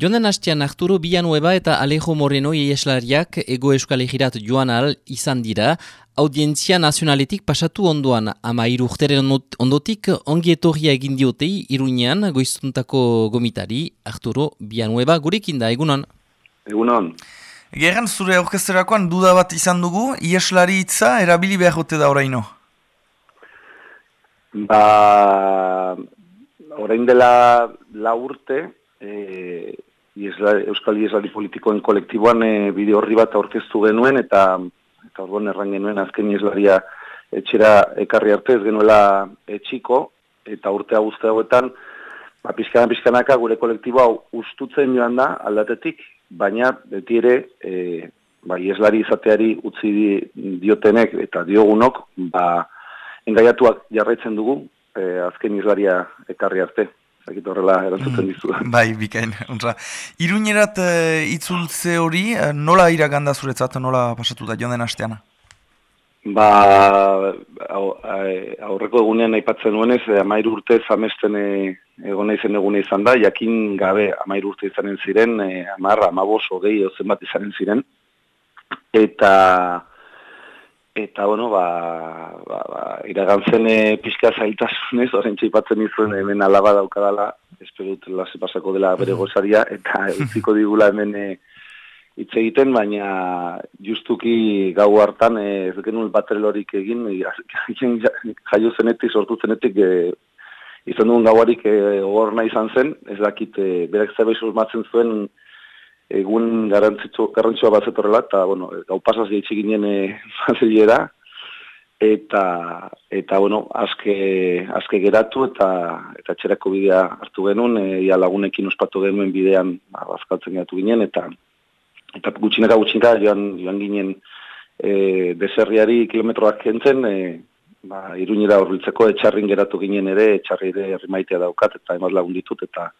Jonden hastean Arturo Bianueba eta Alejo Moreno ieslariak ego euskal egirat joan al izan dira, audientzia nazionaletik pasatu ondoan ama urteren ondotik ongi etorria egin diotei iruñean goiztuntako gomitari Arturo Bianueba gurekin da, egunon? Egunon. Gerran zure orkesterakoan duda bat izan dugu, ieslari itza erabili behar jote da oraino? Ba, orain dela la urte, e, Iesla, Euskal Ieslari politikoen kolektiboan e, bide horri bat aurkeztu genuen, eta eta orduan erran genuen azken Ieslaria etxera ekarri arte ez genuela etxiko, eta urtea guzti hauetan, ba, pizkana pizkanaka gure kolektibo hau ustutzen joan da aldatetik, baina beti ere e, ba, Ieslari izateari utzi diotenek eta diogunok, ba, engaiatuak jarraitzen dugu, e, azken Ieslaria ekarri arte. Zakit horrela erantzuten mm, dizu. bai, bikain. Ontra. Iruñerat uh, itzultze hori, uh, nola iraganda zuretzat, nola pasatu da joan den hasteana? Ba, aurreko egunean aipatzen nuenez, eh, amair urte zamesten egon izen egune izan da, jakin gabe amair urte izanen ziren, eh, amar, amabos, ogei, ozen bat izanen ziren. Eta eta bueno, ba, ba, ba iragantzen e, pixka zailtasunez, horren txipatzen izuen hemen alaba daukadala, espero dut lase pasako dela bere gozaria, eta utziko digula hemen e, hitz egiten, baina justuki gau hartan e, ez genuen batrelorik egin, jaio zenetik, sortu zenetik, e, izan duen gauarik e, izan zen, ez dakit, e, berak zerbait susmatzen zuen, egun garrantzitsu garrantzua bat zetorrela eta bueno, gau pasaz gaitzi ginen eh eta eta bueno, aske aske geratu eta eta txerako bidea hartu genuen, e, ia lagunekin ospatu genuen bidean ba, bazkaltzen gatu ginen eta eta gutxinera gutxinera joan joan ginen e, deserriari kilometroak kentzen, e, ba iruñera hurbiltzeko etxarrin geratu ginen ere, etxarri ere herrimaitea daukat eta emaz lagun ditut eta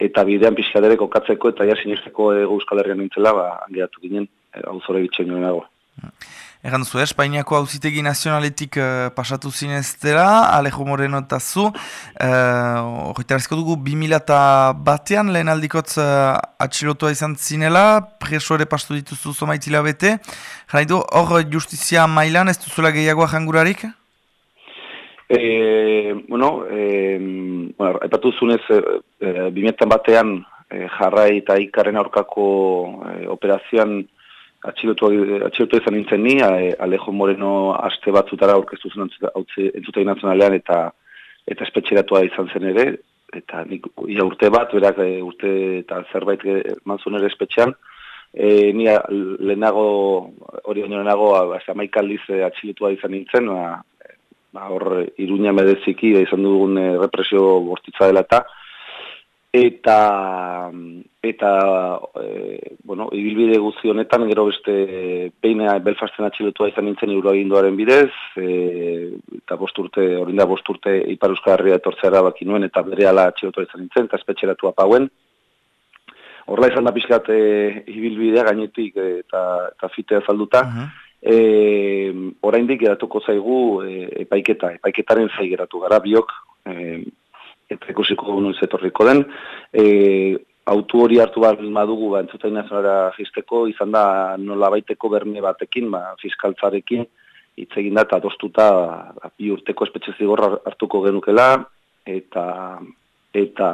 eta bidean pixkadere kokatzeko eta ja sinisteko ego euskal herrian nintzela, ba, angeatu ginen, e, hau zore bitxen nago. Egan zu, Espainiako hauzitegi nazionaletik uh, pasatu zineztera, Alejo Moreno eta zu, uh, dugu 2000 batean, lehen aldikotz uh, atxilotua izan zinela, presore pastu dituzu zomaitila bete, jara hor justizia mailan, ez duzula gehiagoa jangurarik? Bueno, e, bueno, epatu zunez, e, e, batean e, jarrai eta ikarren aurkako e, operazioan atxilotu, atxilotu izan nintzen ni, e, Alejo Moreno aste batzutara aurkeztu zen entzutei nazionalean eta eta espetxeratua izan zen ere, eta nik ia urte bat, berak e, urte eta zerbait manzun ere espetxean, e, ni lehenago, hori onorenago, amaikaldiz atxilotua izan nintzen, ba, ba, hor iruña medeziki izan dugun e, represio bortitza dela eta eta eta e, bueno, ibilbide guzti honetan gero beste peina Belfasten atxilotua izan nintzen euroaginduaren bidez e, eta bosturte, hori da bosturte Ipar Euskal etortzea erabaki nuen eta bere ala atxilotua izan nintzen eta espetxeratu apauen Horla izan da pixkat e, ibilbidea gainetik eta, eta fitea zalduta, E, oraindik geratuko zaigu e, epaiketa, epaiketaren zai geratu gara biok, e, eta ikusiko dugu zetorriko den. E, autu hori hartu bat madugu ba, entzutain nazionara jisteko, izan da nola baiteko berme batekin, ba, fiskaltzarekin, hitz egin da eta adostuta ba, bi urteko espetxe zigorra hartuko genukela, eta eta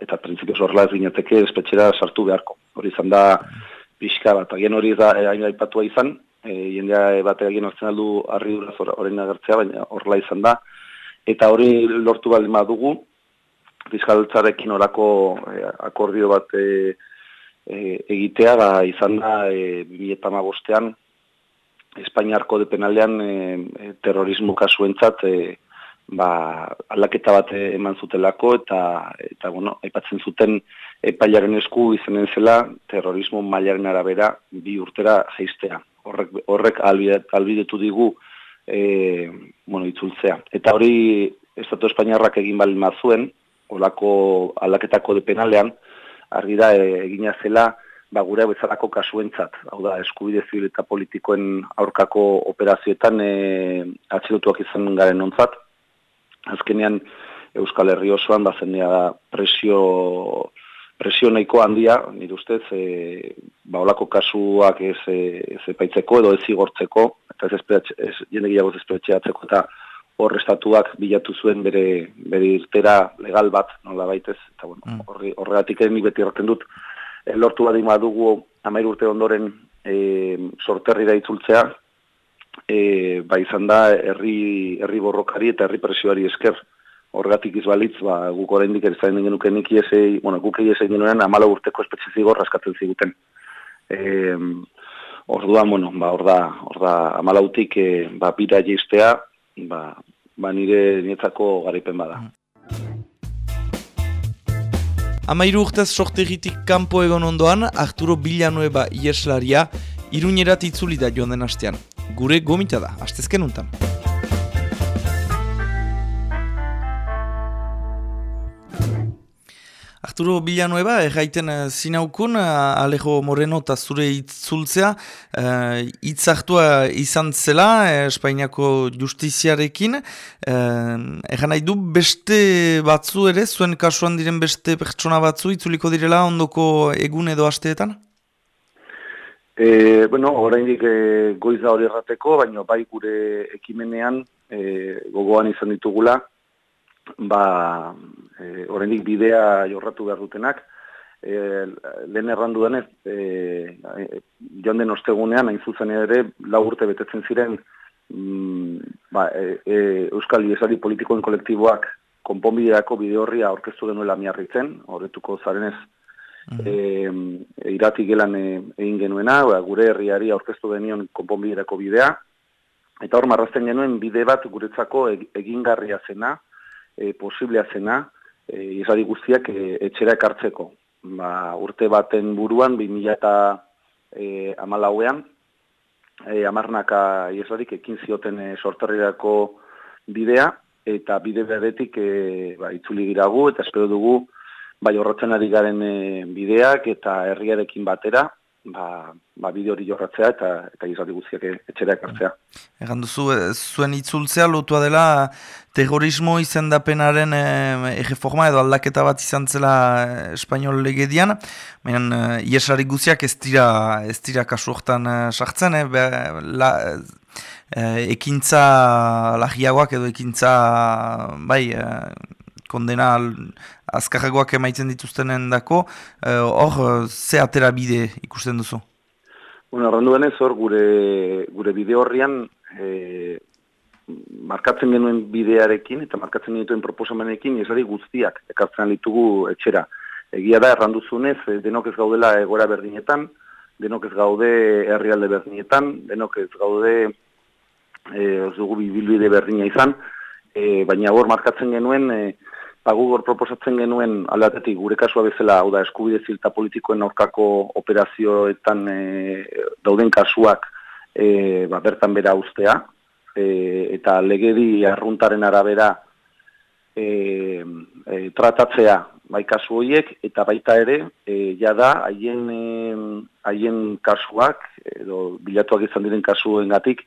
eta printzipioz horrela ez gineteke espetxera sartu beharko. Hori izan da pixka bat, agen hori da hain aipatua izan, e, jendea bate egin hartzen aldu harri duraz horrein agertzea, baina horrela izan da. Eta hori lortu baldin badugu, fiskaltzarekin orako e, akordio bat e, e, egitea, ba, izan da e, 2008an Espainiarko depenaldean e, e, terrorismo kasuentzat e, ba, aldaketa bat eman zutelako eta eta bueno, aipatzen zuten epailaren esku izanen zela terrorismo mailaren arabera bi urtera jaistea horrek, horrek albidetu digu e, bueno, itzultzea. Eta hori Estatu Espainiarrak egin bali mazuen, olako aldaketako de penalean, argi da e, egina zela, ba, gure bezalako kasuentzat, hau da, eskubide zibil eta politikoen aurkako operazioetan e, atxilotuak izan garen ontzat. Azkenean, Euskal Herri osoan, bazenea presio presio nahiko handia, nire ustez, e, ba, olako kasuak ez, ez epaitzeko edo ez zigortzeko, eta ez, ez jende gehiago ez espetxeatzeko, eta hor estatuak bilatu zuen bere, bere irtera legal bat, nola baitez, eta bueno, mm. horri, horregatik egin beti erraten dut, e, lortu badima dugu amair urte ondoren e, sorterri da itzultzea, e, ba izan da herri, herri borrokari eta herri presioari esker, horregatik izbalitz, ba, guk oraindik erizaren genuken nik iesei, bueno, guk iesei genuen amala urteko espetxe zigor raskatzen ziguten. E, orduan, bueno, ba, orda, orda amalautik e, ba, bira jistea, ba, ba nire nietzako garaipen bada. Amairu urtez sortegitik kanpo egon ondoan, Arturo Villanueva ieslaria, iruñerat itzuli da joan den hastean. Gure gomita da, hastezken untan. Arturo Villanueva, erraiten uh, zinaukun, uh, Alejo Moreno eta zure itzultzea, uh, itzartua izan zela, Espainiako justiziarekin, uh, nahi du beste batzu ere, zuen kasuan diren beste pertsona batzu, itzuliko direla ondoko egun edo asteetan? E, bueno, oraindik e, goiz da hori errateko, baina bai gure ekimenean e, gogoan izan ditugula, ba, e, oraindik bidea jorratu behar dutenak, e, lehen errandu denez, e, joan den ostegunean, hain zuzen ere, lau urte betetzen ziren, mm, ba, e, e, Euskal Iesari politikoen kolektiboak konponbideako bide horria aurkeztu denuela miarritzen, horretuko zarenez, mm -hmm. e, irati gelan e, egin genuena, ba, gure herriari aurkeztu denion konponbideako bidea, eta hor marrazten genuen bide bat guretzako egingarria zena, e, posiblea zena, e, izadi guztiak e, etxera ekartzeko. Ba, urte baten buruan, 2000 eta e, amalauean, e, amarnaka iesadik ekin zioten e, sorterrirako bidea, eta bide beretik e, ba, itzuli giragu, eta espero dugu, bai horretzen ari garen e, bideak eta herriarekin batera, ba, ba bide hori jorratzea eta eta izate guztiak etxera ekartzea. Egan duzu, eh, zuen itzultzea lotua dela terrorismo izendapenaren e, forma edo aldaketa bat izan zela eh, espainol legedian, baina iesari guztiak ez dira, ez dira kasu hortan sartzen, e, la, ekintza lagiagoak edo ekintza bai, kondena azkarragoak emaitzen dituztenen dako, eh, hor, uh, ze atera bide ikusten duzu? Bueno, arrandu denez, hor, gure, gure bide horrian, e, markatzen genuen bidearekin, eta markatzen genuen proposamenekin, esari guztiak, ekartzen ditugu etxera. Egia da, erranduzunez, denok ez gaudela egora berdinetan, denok ez gaude herrialde berdinetan, denok ez gaude e, ez dugu bibilbide berdina izan, e, baina hor markatzen genuen, e, ba, gugor proposatzen genuen aldatetik gure kasua bezala, hau da, eskubide zilta politikoen aurkako operazioetan e, dauden kasuak e, ba, bertan bera ustea, e, eta legedi arruntaren arabera e, e, tratatzea bai kasu horiek, eta baita ere, e, jada, haien, haien kasuak, edo bilatuak izan diren kasuen gatik,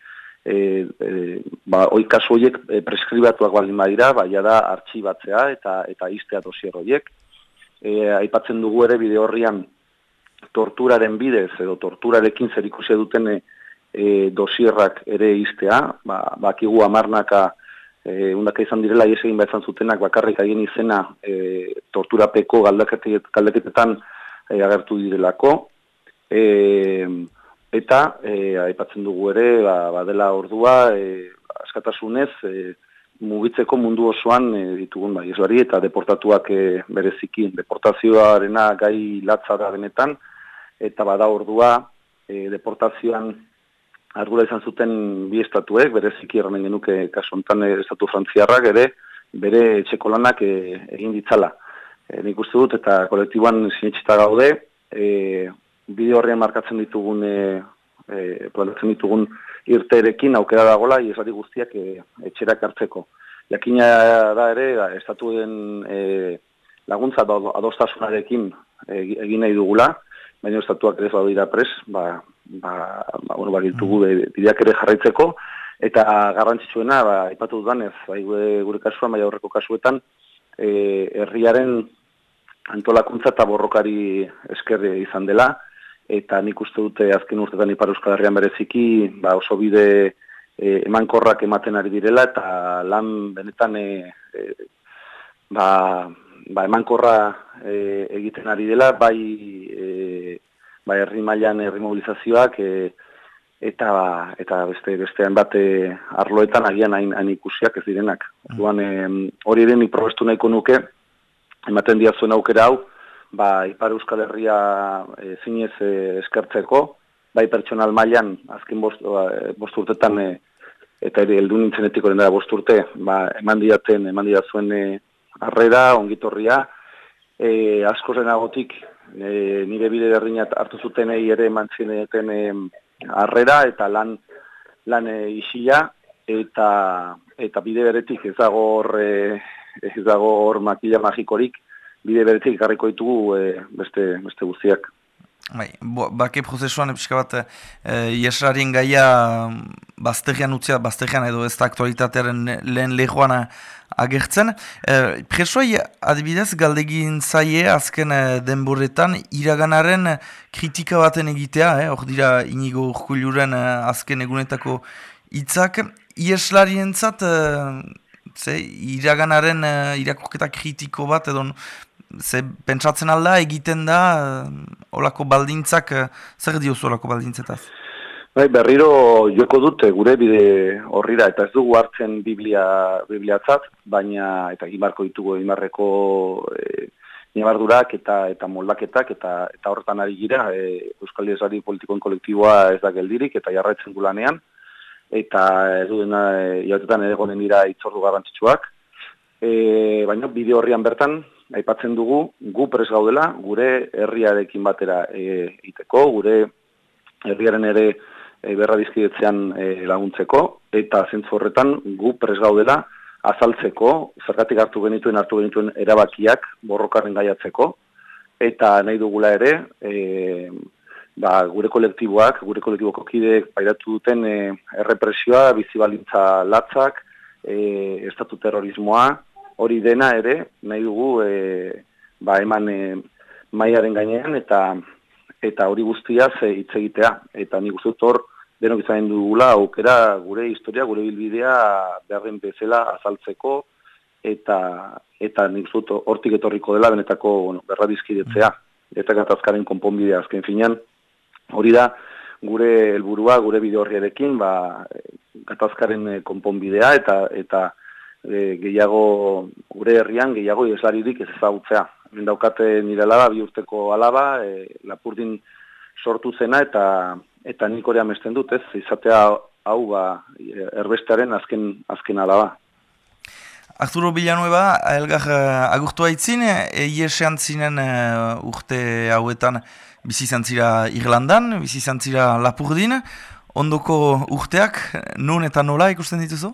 e, e, ba, oi kasu horiek e, preskribatuak baldin badira, ba, da artxibatzea eta eta iztea dosier horiek. E, aipatzen dugu ere bide horrian torturaren bidez edo torturarekin zer ikusi duten e, e, dosierrak ere iztea, ba, bakigu amarnaka e, undaka izan direla ies egin behar zutenak bakarrik haien izena e, torturapeko galdeketetan e, agertu direlako. E, Eta, e, aipatzen dugu ere, ba, badela ordua, e, askatasunez, e, mugitzeko mundu osoan e, ditugun bai, eta deportatuak e, bereziki, deportazioarena gai latza da benetan, eta bada ordua, e, deportazioan argula izan zuten bi estatuek, bereziki erranen genuke kasontan estatu frantziarrak ere, bere etxeko lanak e, egin ditzala. E, nik uste dut, eta kolektiboan sinetxita gaude, e, bide horrean markatzen ditugun e, e, plantatzen ditugun irterekin aukera dagola iesari guztiak e, etxerak hartzeko. Jakina da ere, da, estatuen e, laguntza adostasunarekin e, egin nahi dugula, baina estatuak ere dira pres, ba, ba, ba, bueno, ba, mm. bideak ere jarraitzeko, eta garrantzitsuena, ba, ipatu dudanez, bai, gure kasuan, bai aurreko kasuetan, e, herriaren antolakuntza eta borrokari esker izan dela, eta nik uste dute azken urtetan Ipar Euskal Herrian bereziki ba, oso bide e, emankorrak ematen ari direla, eta lan benetan e, e, ba, ba, emankorra e, egiten ari dela, bai, e, bai herri mailan herri mobilizazioak, e, eta eta beste bestean bate arloetan agian hain, hain ikusiak ez direnak. Orduan hori den probestu nahiko nuke ematen dia zuen aukera hau, ba Ipar Euskal Herria e, zinez e, eskertzeko, bai pertsonal mailan azken bost, ba, bost urtetan e, eta ere heldu nintzen etiko den da bost urte, ba eman diaten eman zuen e, arrera, ongitorria, e, asko zenagotik e, nire bide derrinat hartu zutenei ere eman zineten e, arrera eta lan lan e, isila eta eta bide beretik ez dago hor e, ez dago hor makila magikorik bide beretik garriko ditugu e, beste beste guztiak Bai, bake prozesuan epizka bat e, iesrarien gaia bazterian utzia, bazterian edo ez da aktualitatearen lehen lehoan agertzen. E, Presoi adibidez galdegin zaie azken e, denboretan iraganaren kritika baten egitea, eh? hor dira inigo urkuluren e, azken egunetako hitzak Ieslarien zat, e, iraganaren e, irakorketa kritiko bat edo ze pentsatzen alda egiten da olako baldintzak, zer diozu olako baldintzetaz? Bai, berriro joko dute gure bide horrira, eta ez dugu hartzen Biblia, Bibliatzat, baina eta imarko ditugu imarreko e, eta eta moldaketak eta eta horretan ari gira e, Euskal Diezari politikoen kolektiboa ez da geldirik eta jarraitzen gulanean eta ez dudena e, jautetan egonen dira itzordu garrantzitsuak e, baina bide horrian bertan aipatzen dugu gu pres gaudela gure herriarekin batera e, iteko, gure herriaren ere e, berra dizkidetzean e, laguntzeko, eta zentzu horretan gu pres gaudela azaltzeko, zergatik hartu genituen hartu genituen erabakiak borrokaren gaiatzeko, eta nahi dugula ere, e, ba, gure kolektiboak, gure kolektiboko kideek pairatu duten e, errepresioa, bizibalintza latzak, e, estatu terrorismoa, hori dena ere, nahi dugu, e, ba, eman e, maiaren gainean, eta eta hori guztia ze hitz egitea. Eta nik uste hor, denok izan dugula, aukera gure historia, gure bilbidea beharren bezala azaltzeko, eta eta nik uste hortik etorriko dela benetako bueno, berra dizkidetzea. Eta gatazkaren konponbidea azken finean, hori da, gure helburua gure bide horriarekin, ba, gatazkaren konponbidea, eta eta e, gehiago gure herrian gehiago eslaririk ez ezagutzea. Hemen daukate nire alaba, bi urteko alaba, e, lapurdin sortu zena eta eta nik hori amesten dut, ez, izatea hau ba, erbestaren azken, azken alaba. Arturo Villanueva, elgar uh, agurtu haitzin, eiesean zinen uh, urte hauetan bizi zantzira Irlandan, bizi zantzira Lapurdin, ondoko urteak, nun eta nola ikusten dituzu?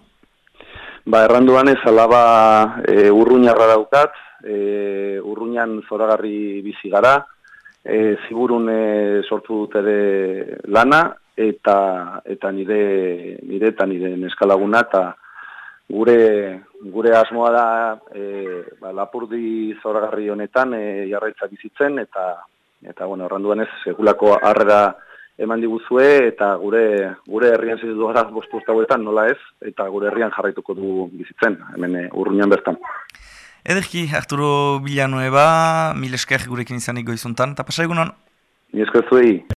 Ba, erranduan ez alaba e, urruñarra daukat, e, urruñan zoragarri bizi gara, e, ziburun e, sortu dut ere lana, eta eta nire nire eta nire neskalaguna, eta gure, gure asmoa da e, ba, lapurdi zoragarri honetan e, jarraitza bizitzen, eta, eta bueno, erranduan ez, segulako harrera eman diguzue eta gure gure herrian zitu gara bostu hauetan nola ez, eta gure herrian jarraituko du bizitzen, hemen eh, urruñan bertan. Ederki, Arturo Villanueva, mil esker gurekin izanik goizuntan, eta pasa egunon? Mil esker zuei.